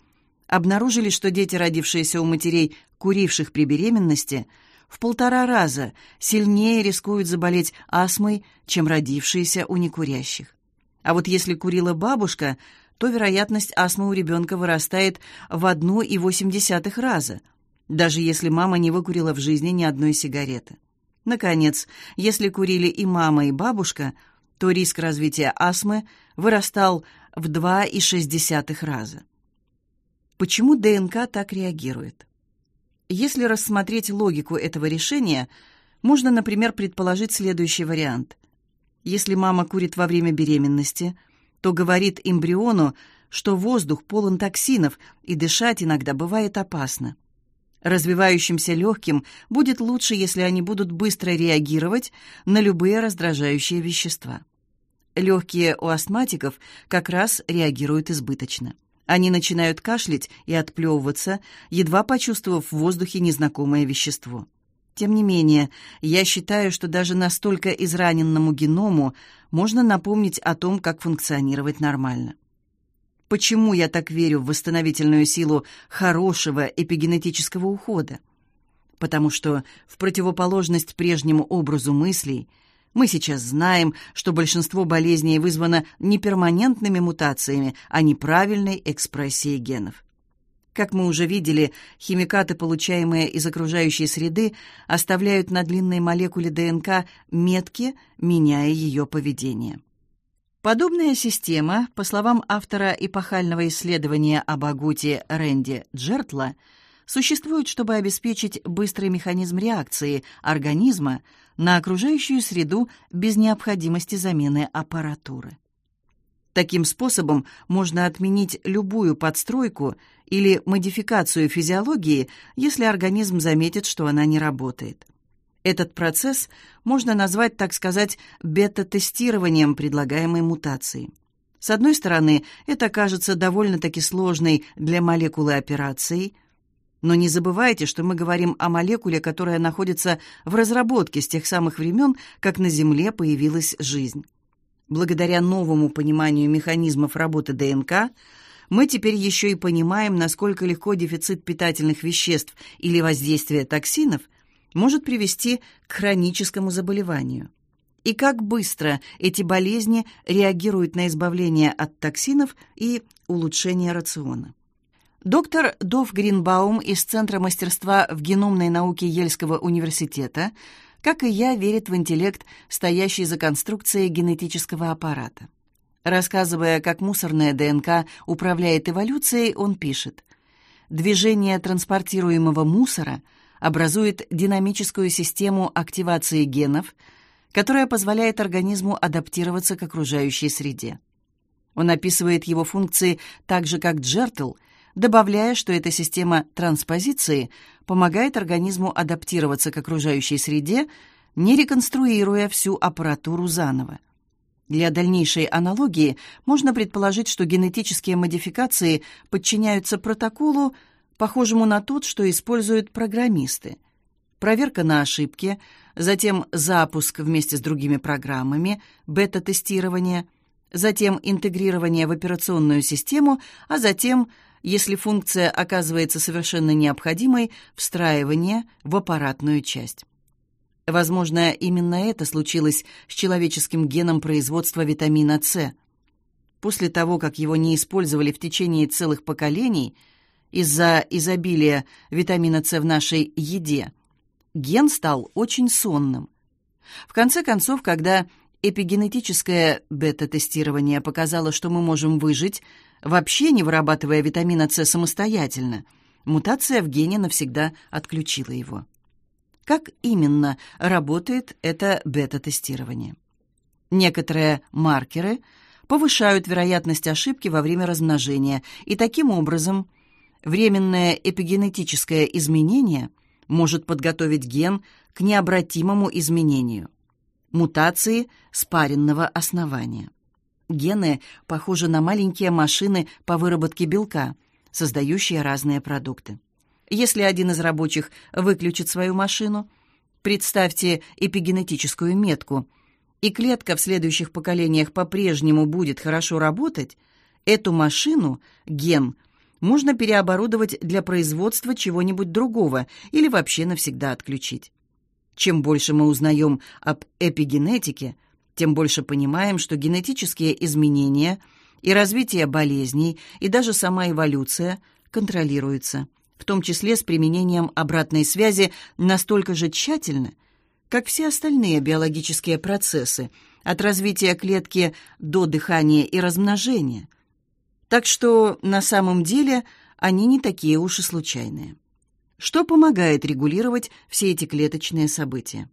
обнаружили, что дети, родившиеся у матерей, куривших при беременности, в полтора раза сильнее рискуют заболеть астмой, чем родившиеся у некурящих. А вот если курила бабушка, то вероятность астмы у ребенка вырастает в 1,8 раза, даже если мама не выкурила в жизни ни одной сигареты. Наконец, если курили и мама, и бабушка, то риск развития астмы вырастал в 2,6 раза. Почему ДНК так реагирует? Если рассмотреть логику этого решения, можно, например, предположить следующий вариант. Если мама курит во время беременности, то говорит эмбриону, что воздух полон токсинов, и дышать иногда бывает опасно. Развивающимся легким будет лучше, если они будут быстро реагировать на любые раздражающие вещества. Легкие у астматиков как раз реагируют избыточно. Они начинают кашлять и отплевываться, едва почувствовав в воздухе незнакомое вещество. Тем не менее, я считаю, что даже настолько израненному геному можно напомнить о том, как функционировать нормально. Почему я так верю в восстановительную силу хорошего эпигенетического ухода? Потому что, в противоположность прежнему образу мыслей, мы сейчас знаем, что большинство болезней вызвано не перманентными мутациями, а неправильной экспрессией генов. Как мы уже видели, химикаты, получаемые из окружающей среды, оставляют на длинной молекуле ДНК метки, меняя ее поведение. Подобная система, по словам автора эпохального исследования об агуте Рэнди Джертла, существует, чтобы обеспечить быстрый механизм реакции организма на окружающую среду без необходимости замены аппаратуры. Таким способом можно отменить любую подстройку или модификацию физиологии, если организм заметит, что она не работает. Этот процесс можно назвать, так сказать, бета-тестированием предлагаемой мутации. С одной стороны, это кажется довольно-таки сложной для молекулы операцией, но не забывайте, что мы говорим о молекуле, которая находится в разработке с тех самых времен, как на Земле появилась жизнь. Благодаря новому пониманию механизмов работы ДНК, мы теперь еще и понимаем, насколько легко дефицит питательных веществ или воздействие токсинов может привести к хроническому заболеванию. И как быстро эти болезни реагируют на избавление от токсинов и улучшение рациона. Доктор Дов Гринбаум из Центра мастерства в геномной науке Ельского университета, как и я, верит в интеллект, стоящий за конструкцией генетического аппарата. Рассказывая, как мусорная ДНК управляет эволюцией, он пишет, «Движение транспортируемого мусора образует динамическую систему активации генов, которая позволяет организму адаптироваться к окружающей среде. Он описывает его функции так же, как Джертл, добавляя, что эта система транспозиции помогает организму адаптироваться к окружающей среде, не реконструируя всю аппаратуру заново. Для дальнейшей аналогии можно предположить, что генетические модификации подчиняются протоколу, похожему на тот, что используют программисты. Проверка на ошибки, затем запуск вместе с другими программами, бета-тестирование, затем интегрирование в операционную систему, а затем, если функция оказывается совершенно необходимой, встраивание в аппаратную часть. Возможно, именно это случилось с человеческим геном производства витамина С. После того, как его не использовали в течение целых поколений из-за изобилия витамина С в нашей еде, ген стал очень сонным. В конце концов, когда эпигенетическое бета-тестирование показало, что мы можем выжить, вообще не вырабатывая витамина С самостоятельно, мутация в гене навсегда отключила его. Как именно работает это бета-тестирование? Некоторые маркеры повышают вероятность ошибки во время размножения, и таким образом временное эпигенетическое изменение может подготовить ген к необратимому изменению – мутации спаренного основания. Гены похожи на маленькие машины по выработке белка, создающие разные продукты. Если один из рабочих выключит свою машину, представьте эпигенетическую метку, и клетка в следующих поколениях по-прежнему будет хорошо работать, эту машину, ген, можно переоборудовать для производства чего-нибудь другого или вообще навсегда отключить. Чем больше мы узнаем об эпигенетике, тем больше понимаем, что генетические изменения и развитие болезней, и даже сама эволюция контролируются в том числе с применением обратной связи настолько же тщательно, как все остальные биологические процессы, от развития клетки до дыхания и размножения. Так что на самом деле они не такие уж и случайные. Что помогает регулировать все эти клеточные события?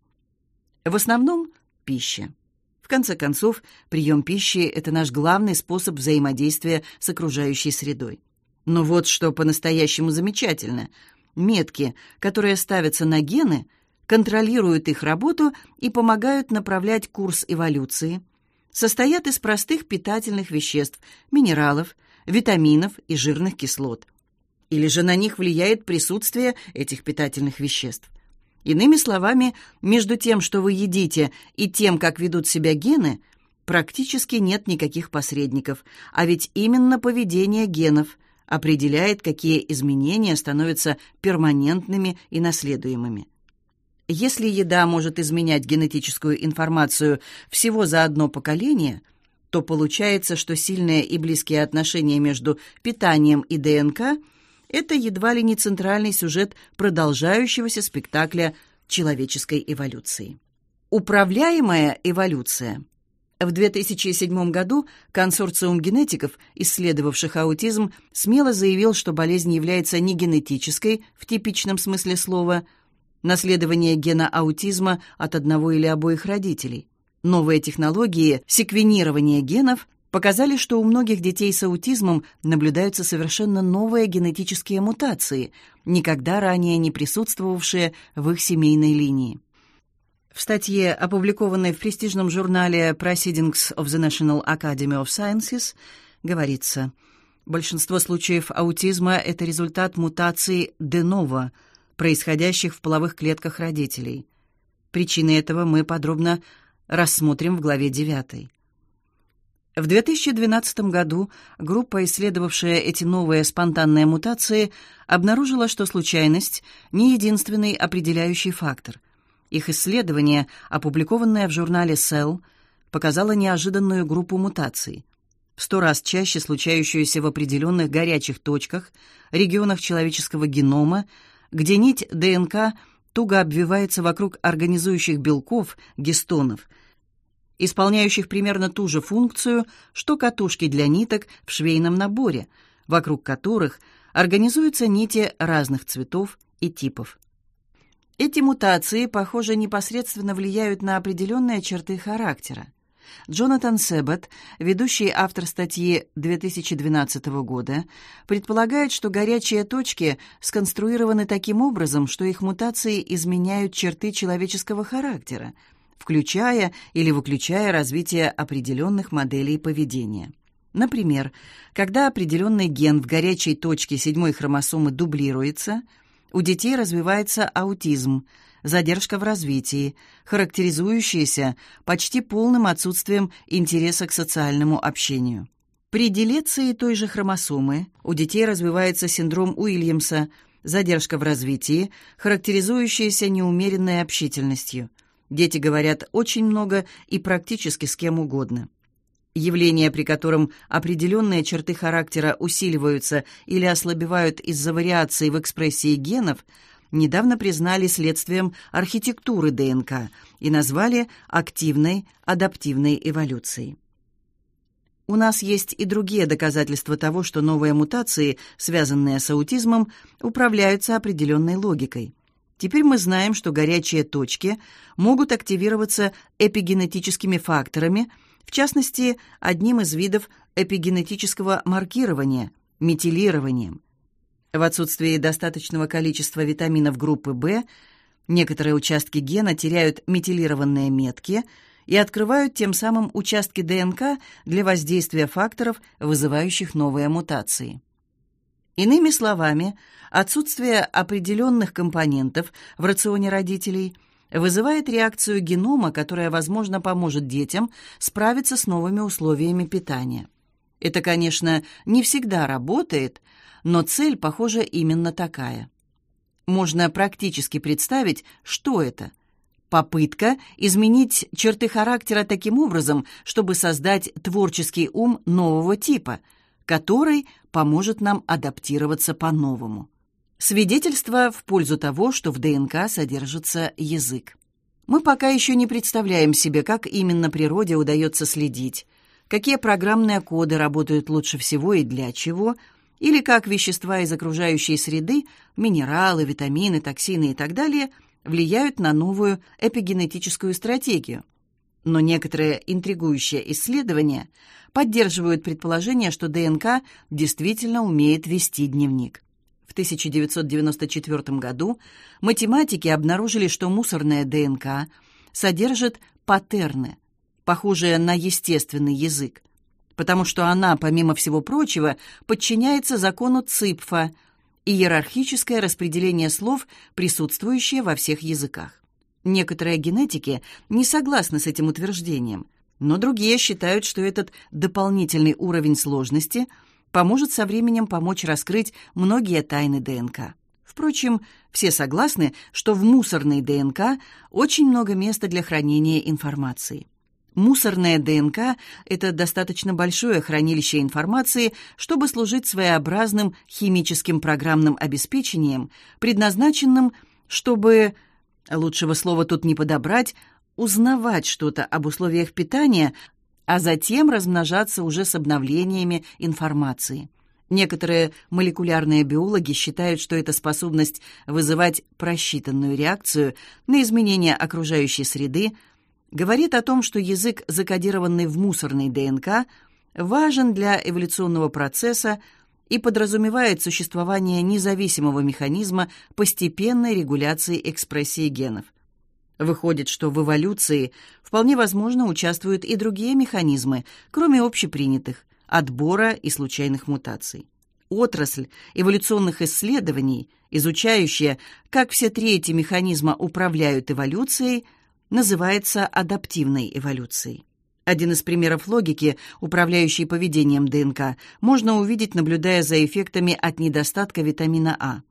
В основном пища. В конце концов, прием пищи – это наш главный способ взаимодействия с окружающей средой. Но вот что по-настоящему замечательно. Метки, которые ставятся на гены, контролируют их работу и помогают направлять курс эволюции, состоят из простых питательных веществ, минералов, витаминов и жирных кислот. Или же на них влияет присутствие этих питательных веществ. Иными словами, между тем, что вы едите, и тем, как ведут себя гены, практически нет никаких посредников, а ведь именно поведение генов определяет, какие изменения становятся перманентными и наследуемыми. Если еда может изменять генетическую информацию всего за одно поколение, то получается, что сильные и близкие отношения между питанием и ДНК – это едва ли не центральный сюжет продолжающегося спектакля человеческой эволюции. Управляемая эволюция – в 2007 году консорциум генетиков, исследовавших аутизм, смело заявил, что болезнь является не генетической в типичном смысле слова, наследование гена аутизма от одного или обоих родителей. Новые технологии секвенирования генов показали, что у многих детей с аутизмом наблюдаются совершенно новые генетические мутации, никогда ранее не присутствовавшие в их семейной линии. В статье, опубликованной в престижном журнале Proceedings of the National Academy of Sciences, говорится, большинство случаев аутизма – это результат мутаций novo, происходящих в половых клетках родителей. Причины этого мы подробно рассмотрим в главе 9. В 2012 году группа, исследовавшая эти новые спонтанные мутации, обнаружила, что случайность не единственный определяющий фактор. Их исследование, опубликованное в журнале Cell, показало неожиданную группу мутаций, в сто раз чаще случающуюся в определенных горячих точках, регионах человеческого генома, где нить ДНК туго обвивается вокруг организующих белков, гистонов – исполняющих примерно ту же функцию, что катушки для ниток в швейном наборе, вокруг которых организуются нити разных цветов и типов. Эти мутации, похоже, непосредственно влияют на определенные черты характера. Джонатан Себат, ведущий автор статьи 2012 года, предполагает, что горячие точки сконструированы таким образом, что их мутации изменяют черты человеческого характера, включая или выключая развитие определенных моделей поведения. Например, когда определенный ген в горячей точке седьмой хромосомы дублируется, у детей развивается аутизм, задержка в развитии, характеризующаяся почти полным отсутствием интереса к социальному общению. При делеции той же хромосомы у детей развивается синдром Уильямса, задержка в развитии, характеризующаяся неумеренной общительностью – Дети говорят очень много и практически с кем угодно. Явления, при котором определенные черты характера усиливаются или ослабевают из-за вариаций в экспрессии генов, недавно признали следствием архитектуры ДНК и назвали активной адаптивной эволюцией. У нас есть и другие доказательства того, что новые мутации, связанные с аутизмом, управляются определенной логикой – Теперь мы знаем, что горячие точки могут активироваться эпигенетическими факторами, в частности, одним из видов эпигенетического маркирования – метилированием. В отсутствии достаточного количества витаминов группы В некоторые участки гена теряют метилированные метки и открывают тем самым участки ДНК для воздействия факторов, вызывающих новые мутации. Иными словами, отсутствие определенных компонентов в рационе родителей вызывает реакцию генома, которая, возможно, поможет детям справиться с новыми условиями питания. Это, конечно, не всегда работает, но цель, похоже, именно такая. Можно практически представить, что это – Попытка изменить черты характера таким образом, чтобы создать творческий ум нового типа, который поможет нам адаптироваться по-новому. Свидетельство в пользу того, что в ДНК содержится язык. Мы пока еще не представляем себе, как именно природе удается следить, какие программные коды работают лучше всего и для чего, или как вещества из окружающей среды, минералы, витамины, токсины и так далее, влияют на новую эпигенетическую стратегию. Но некоторые интригующие исследования поддерживают предположение, что ДНК действительно умеет вести дневник. В 1994 году математики обнаружили, что мусорная ДНК содержит паттерны, похожие на естественный язык, потому что она, помимо всего прочего, подчиняется закону Ципфа и иерархическое распределение слов, присутствующее во всех языках. Некоторые генетики не согласны с этим утверждением, но другие считают, что этот дополнительный уровень сложности поможет со временем помочь раскрыть многие тайны ДНК. Впрочем, все согласны, что в мусорной ДНК очень много места для хранения информации. Мусорная ДНК – это достаточно большое хранилище информации, чтобы служить своеобразным химическим программным обеспечением, предназначенным, чтобы лучшего слова тут не подобрать, узнавать что-то об условиях питания, а затем размножаться уже с обновлениями информации. Некоторые молекулярные биологи считают, что эта способность вызывать просчитанную реакцию на изменения окружающей среды говорит о том, что язык, закодированный в мусорной ДНК, важен для эволюционного процесса и подразумевает существование независимого механизма постепенной регуляции экспрессии генов. Выходит, что в эволюции вполне возможно участвуют и другие механизмы, кроме общепринятых – отбора и случайных мутаций. Отрасль эволюционных исследований, изучающая, как все три эти механизма управляют эволюцией, называется адаптивной эволюцией. Один из примеров логики, управляющей поведением ДНК, можно увидеть, наблюдая за эффектами от недостатка витамина А.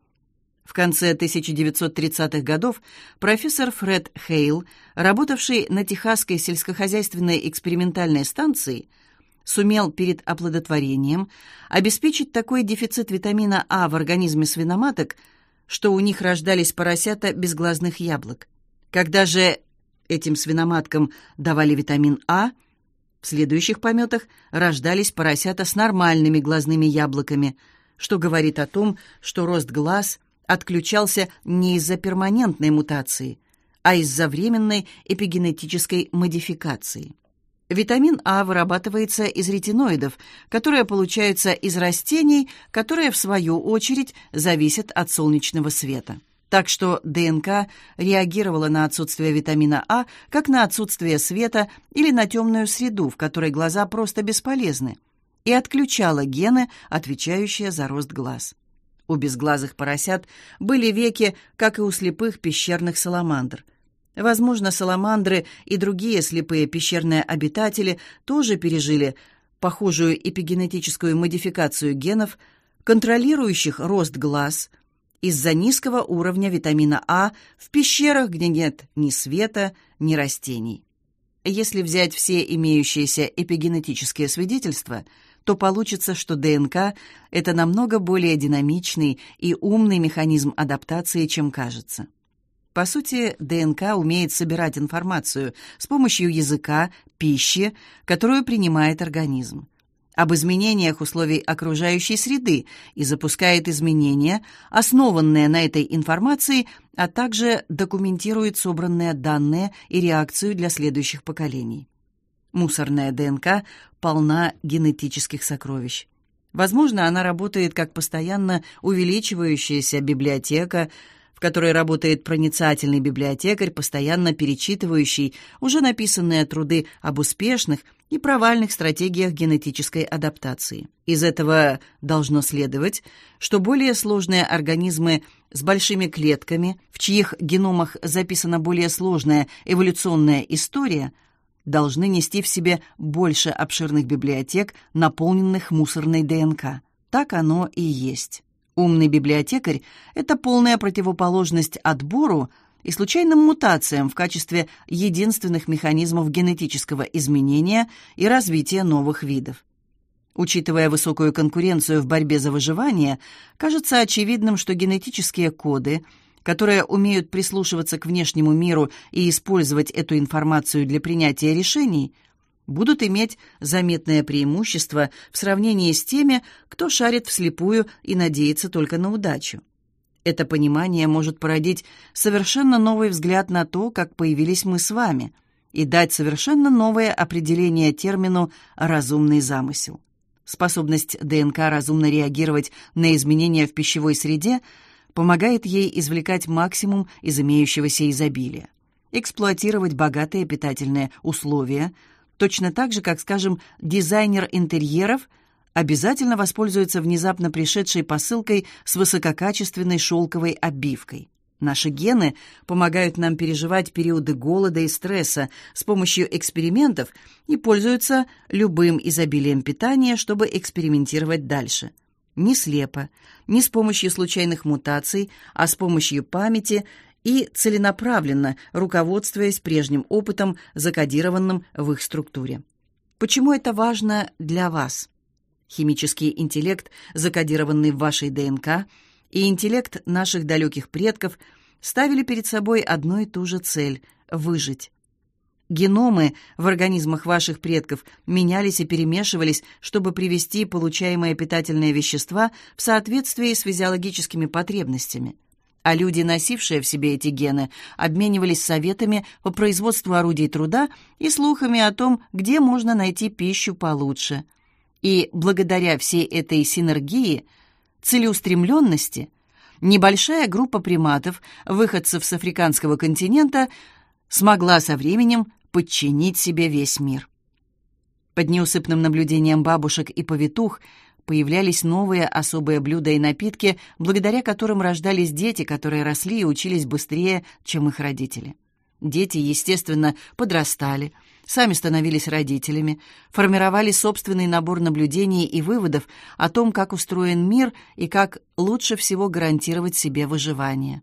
В конце 1930-х годов профессор Фред Хейл, работавший на Техасской сельскохозяйственной экспериментальной станции, сумел перед оплодотворением обеспечить такой дефицит витамина А в организме свиноматок, что у них рождались поросята без глазных яблок. Когда же этим свиноматкам давали витамин А, в следующих пометах рождались поросята с нормальными глазными яблоками, что говорит о том, что рост глаз отключался не из-за перманентной мутации, а из-за временной эпигенетической модификации. Витамин А вырабатывается из ретиноидов, которые получаются из растений, которые, в свою очередь, зависят от солнечного света. Так что ДНК реагировала на отсутствие витамина А как на отсутствие света или на темную среду, в которой глаза просто бесполезны, и отключала гены, отвечающие за рост глаз. У безглазых поросят были веки, как и у слепых пещерных саламандр. Возможно, саламандры и другие слепые пещерные обитатели тоже пережили похожую эпигенетическую модификацию генов, контролирующих рост глаз – из-за низкого уровня витамина А в пещерах, где нет ни света, ни растений. Если взять все имеющиеся эпигенетические свидетельства, то получится, что ДНК – это намного более динамичный и умный механизм адаптации, чем кажется. По сути, ДНК умеет собирать информацию с помощью языка, пищи, которую принимает организм об изменениях условий окружающей среды и запускает изменения, основанные на этой информации, а также документирует собранные данные и реакцию для следующих поколений. Мусорная ДНК полна генетических сокровищ. Возможно, она работает как постоянно увеличивающаяся библиотека, которой работает проницательный библиотекарь, постоянно перечитывающий уже написанные труды об успешных и провальных стратегиях генетической адаптации. Из этого должно следовать, что более сложные организмы с большими клетками, в чьих геномах записана более сложная эволюционная история, должны нести в себе больше обширных библиотек, наполненных мусорной ДНК. Так оно и есть. Умный библиотекарь – это полная противоположность отбору – и случайным мутациям в качестве единственных механизмов генетического изменения и развития новых видов. Учитывая высокую конкуренцию в борьбе за выживание, кажется очевидным, что генетические коды, которые умеют прислушиваться к внешнему миру и использовать эту информацию для принятия решений, будут иметь заметное преимущество в сравнении с теми, кто шарит вслепую и надеется только на удачу. Это понимание может породить совершенно новый взгляд на то, как появились мы с вами, и дать совершенно новое определение термину «разумный замысел». Способность ДНК разумно реагировать на изменения в пищевой среде помогает ей извлекать максимум из имеющегося изобилия, эксплуатировать богатые питательные условия, точно так же, как, скажем, дизайнер интерьеров – обязательно воспользуется внезапно пришедшей посылкой с высококачественной шелковой обивкой. Наши гены помогают нам переживать периоды голода и стресса с помощью экспериментов и пользуются любым изобилием питания, чтобы экспериментировать дальше. Не слепо, не с помощью случайных мутаций, а с помощью памяти и целенаправленно, руководствуясь прежним опытом, закодированным в их структуре. Почему это важно для вас? Химический интеллект, закодированный в вашей ДНК, и интеллект наших далеких предков ставили перед собой одну и ту же цель – выжить. Геномы в организмах ваших предков менялись и перемешивались, чтобы привести получаемые питательные вещества в соответствие с физиологическими потребностями. А люди, носившие в себе эти гены, обменивались советами по производству орудий труда и слухами о том, где можно найти пищу получше – И благодаря всей этой синергии, целеустремленности, небольшая группа приматов, выходцев с африканского континента, смогла со временем подчинить себе весь мир. Под неусыпным наблюдением бабушек и повитух появлялись новые особые блюда и напитки, благодаря которым рождались дети, которые росли и учились быстрее, чем их родители. Дети, естественно, подрастали, сами становились родителями, формировали собственный набор наблюдений и выводов о том, как устроен мир и как лучше всего гарантировать себе выживание.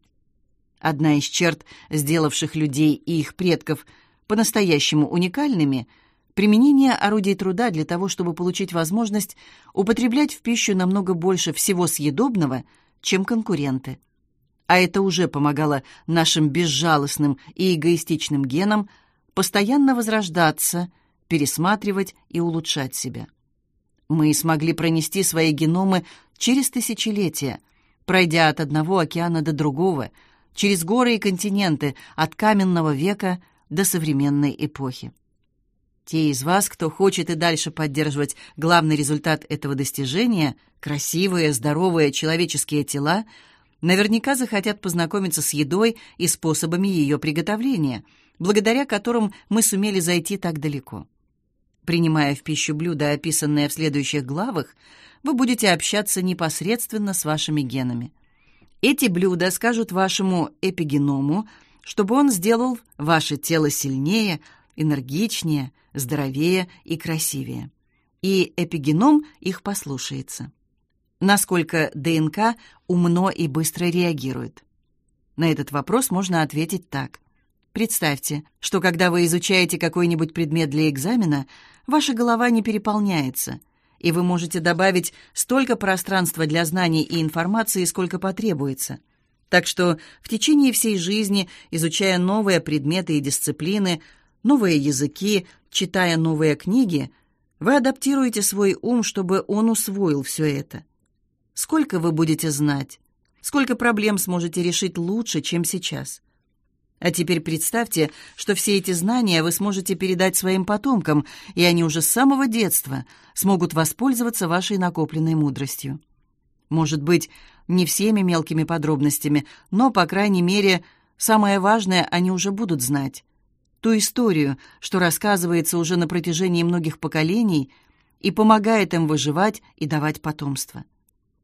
Одна из черт, сделавших людей и их предков по-настоящему уникальными – применение орудий труда для того, чтобы получить возможность употреблять в пищу намного больше всего съедобного, чем конкуренты а это уже помогало нашим безжалостным и эгоистичным генам постоянно возрождаться, пересматривать и улучшать себя. Мы смогли пронести свои геномы через тысячелетия, пройдя от одного океана до другого, через горы и континенты, от каменного века до современной эпохи. Те из вас, кто хочет и дальше поддерживать главный результат этого достижения — красивые, здоровые человеческие тела — наверняка захотят познакомиться с едой и способами ее приготовления, благодаря которым мы сумели зайти так далеко. Принимая в пищу блюда, описанные в следующих главах, вы будете общаться непосредственно с вашими генами. Эти блюда скажут вашему эпигеному, чтобы он сделал ваше тело сильнее, энергичнее, здоровее и красивее. И эпигеном их послушается насколько ДНК умно и быстро реагирует? На этот вопрос можно ответить так. Представьте, что когда вы изучаете какой-нибудь предмет для экзамена, ваша голова не переполняется, и вы можете добавить столько пространства для знаний и информации, сколько потребуется. Так что в течение всей жизни, изучая новые предметы и дисциплины, новые языки, читая новые книги, вы адаптируете свой ум, чтобы он усвоил все это. Сколько вы будете знать? Сколько проблем сможете решить лучше, чем сейчас? А теперь представьте, что все эти знания вы сможете передать своим потомкам, и они уже с самого детства смогут воспользоваться вашей накопленной мудростью. Может быть, не всеми мелкими подробностями, но, по крайней мере, самое важное они уже будут знать. Ту историю, что рассказывается уже на протяжении многих поколений и помогает им выживать и давать потомство.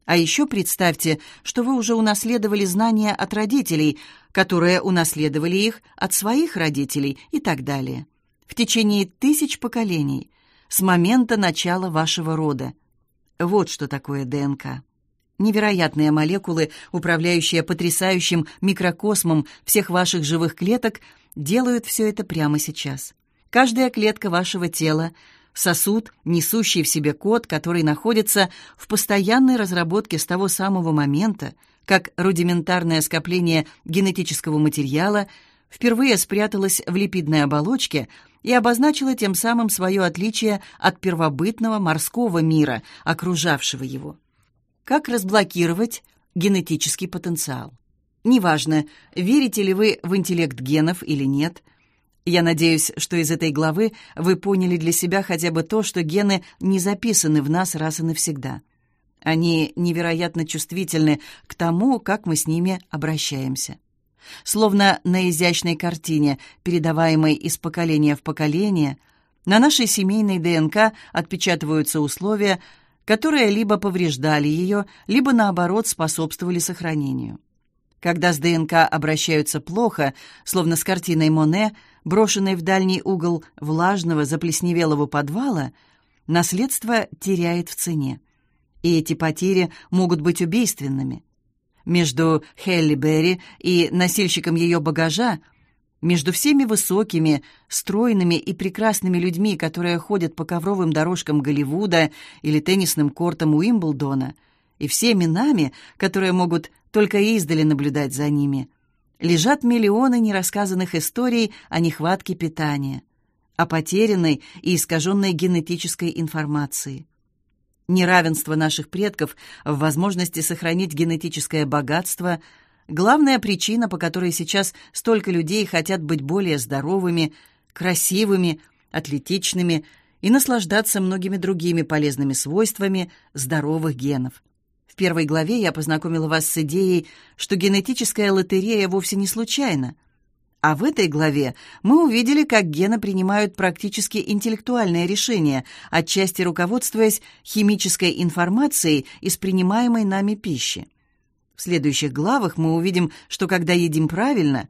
А еще представьте, что вы уже унаследовали знания от родителей, которые унаследовали их от своих родителей и так далее. В течение тысяч поколений, с момента начала вашего рода. Вот что такое ДНК. Невероятные молекулы, управляющие потрясающим микрокосмом всех ваших живых клеток, делают все это прямо сейчас. Каждая клетка вашего тела — сосуд, несущий в себе код, который находится в постоянной разработке с того самого момента, как рудиментарное скопление генетического материала впервые спряталось в липидной оболочке и обозначило тем самым свое отличие от первобытного морского мира, окружавшего его. Как разблокировать генетический потенциал? Неважно, верите ли вы в интеллект генов или нет – я надеюсь, что из этой главы вы поняли для себя хотя бы то, что гены не записаны в нас раз и навсегда. Они невероятно чувствительны к тому, как мы с ними обращаемся. Словно на изящной картине, передаваемой из поколения в поколение, на нашей семейной ДНК отпечатываются условия, которые либо повреждали ее, либо, наоборот, способствовали сохранению. Когда с ДНК обращаются плохо, словно с картиной Моне, брошенной в дальний угол влажного заплесневелого подвала, наследство теряет в цене. И эти потери могут быть убийственными. Между Хелли Берри и носильщиком ее багажа, между всеми высокими, стройными и прекрасными людьми, которые ходят по ковровым дорожкам Голливуда или теннисным кортам Уимблдона, и всеми нами, которые могут только издали наблюдать за ними. Лежат миллионы нерассказанных историй о нехватке питания, о потерянной и искаженной генетической информации. Неравенство наших предков в возможности сохранить генетическое богатство – главная причина, по которой сейчас столько людей хотят быть более здоровыми, красивыми, атлетичными и наслаждаться многими другими полезными свойствами здоровых генов. В первой главе я познакомила вас с идеей, что генетическая лотерея вовсе не случайна. А в этой главе мы увидели, как гены принимают практически интеллектуальные решения, отчасти руководствуясь химической информацией из принимаемой нами пищи. В следующих главах мы увидим, что когда едим правильно,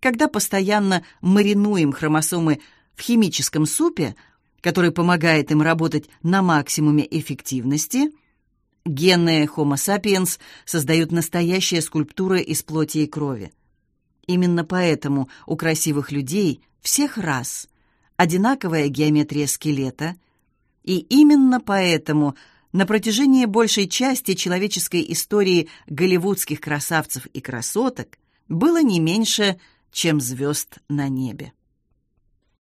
когда постоянно маринуем хромосомы в химическом супе, который помогает им работать на максимуме эффективности, генные Homo sapiens создают настоящие скульптуры из плоти и крови. Именно поэтому у красивых людей всех рас одинаковая геометрия скелета, и именно поэтому на протяжении большей части человеческой истории голливудских красавцев и красоток было не меньше, чем звезд на небе.